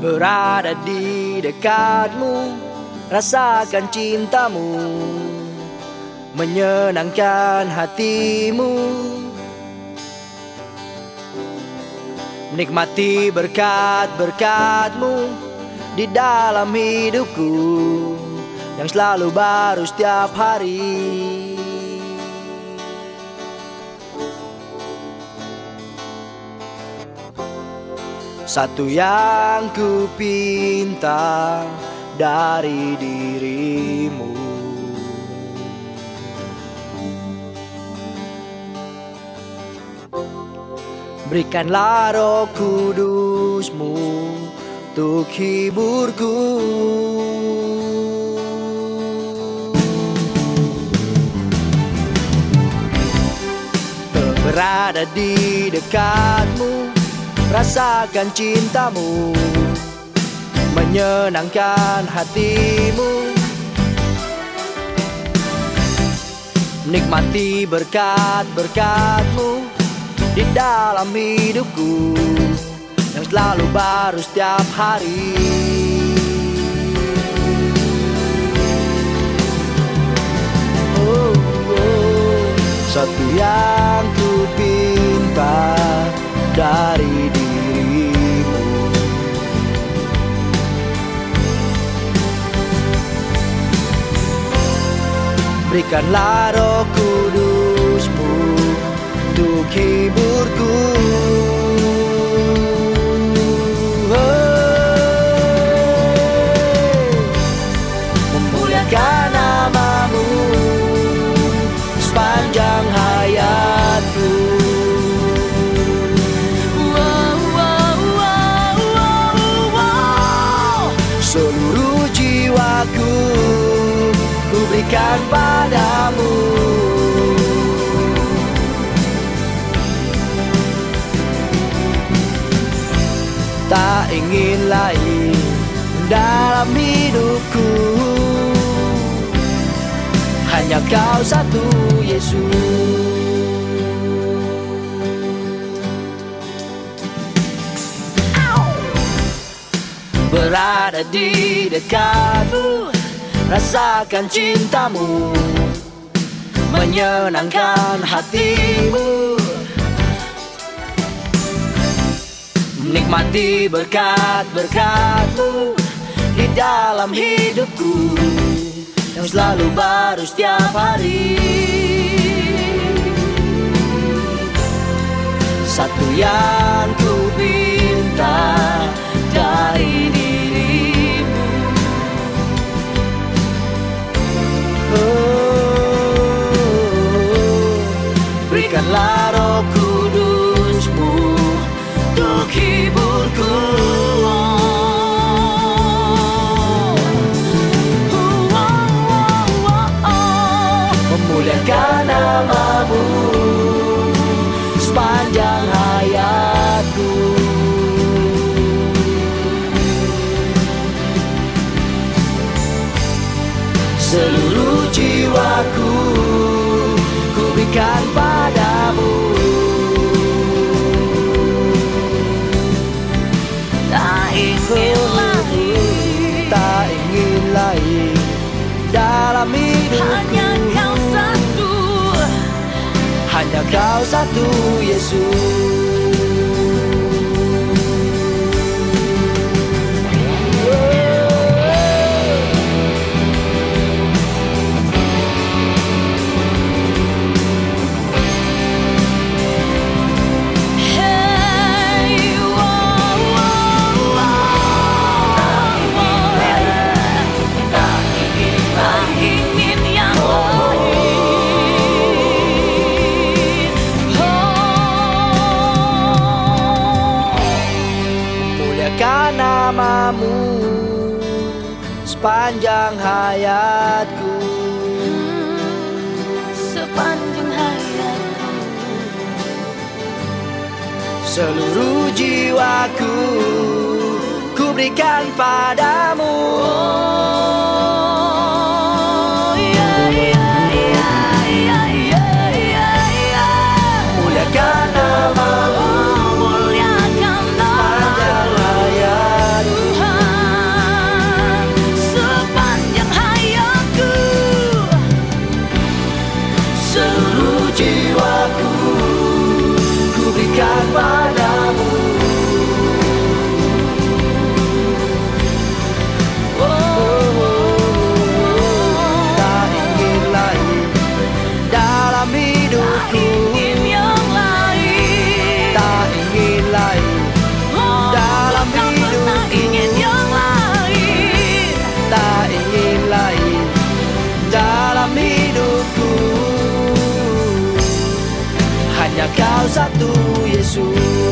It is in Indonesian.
Berada di dekatmu Rasakan cintamu Menyenangkan hatimu. Menikmati berkat-berkatmu Di dalam hidupku Yang selalu baru setiap hari. Satu yang ku pinta dari dirimu. Berikanlah roh kudusmu Untuk hiburku. Berada di dekatmu Rasakan cintamu Menyenangkan hatimu. Nikmati berkat-berkatmu Di dalam hidupku Yang selalu baru setiap hari. Oh, oh, Satu yang ku Berikanlah roh berikan padamu. Tak ingin lain dalam hidupku. Hanya kau satu Yesus. Berada di dekatmu. Rasakan cintamu. Menyenangkan hatimu. Nikmati berkat-berkatmu Di dalam hidupku Yang selalu baru setiap hari. Satu yang ku pinta Seluruh jiwaku ku berikan padamu. Tak ingin lain Tak ingin lain Dalam hidupku. Hanya kau satu. Hanya kau satu Yesus Namamu sepanjang hayatku sepanjang hayatku seluruh jiwaku ku berikan padamu oh. causa do Jesus.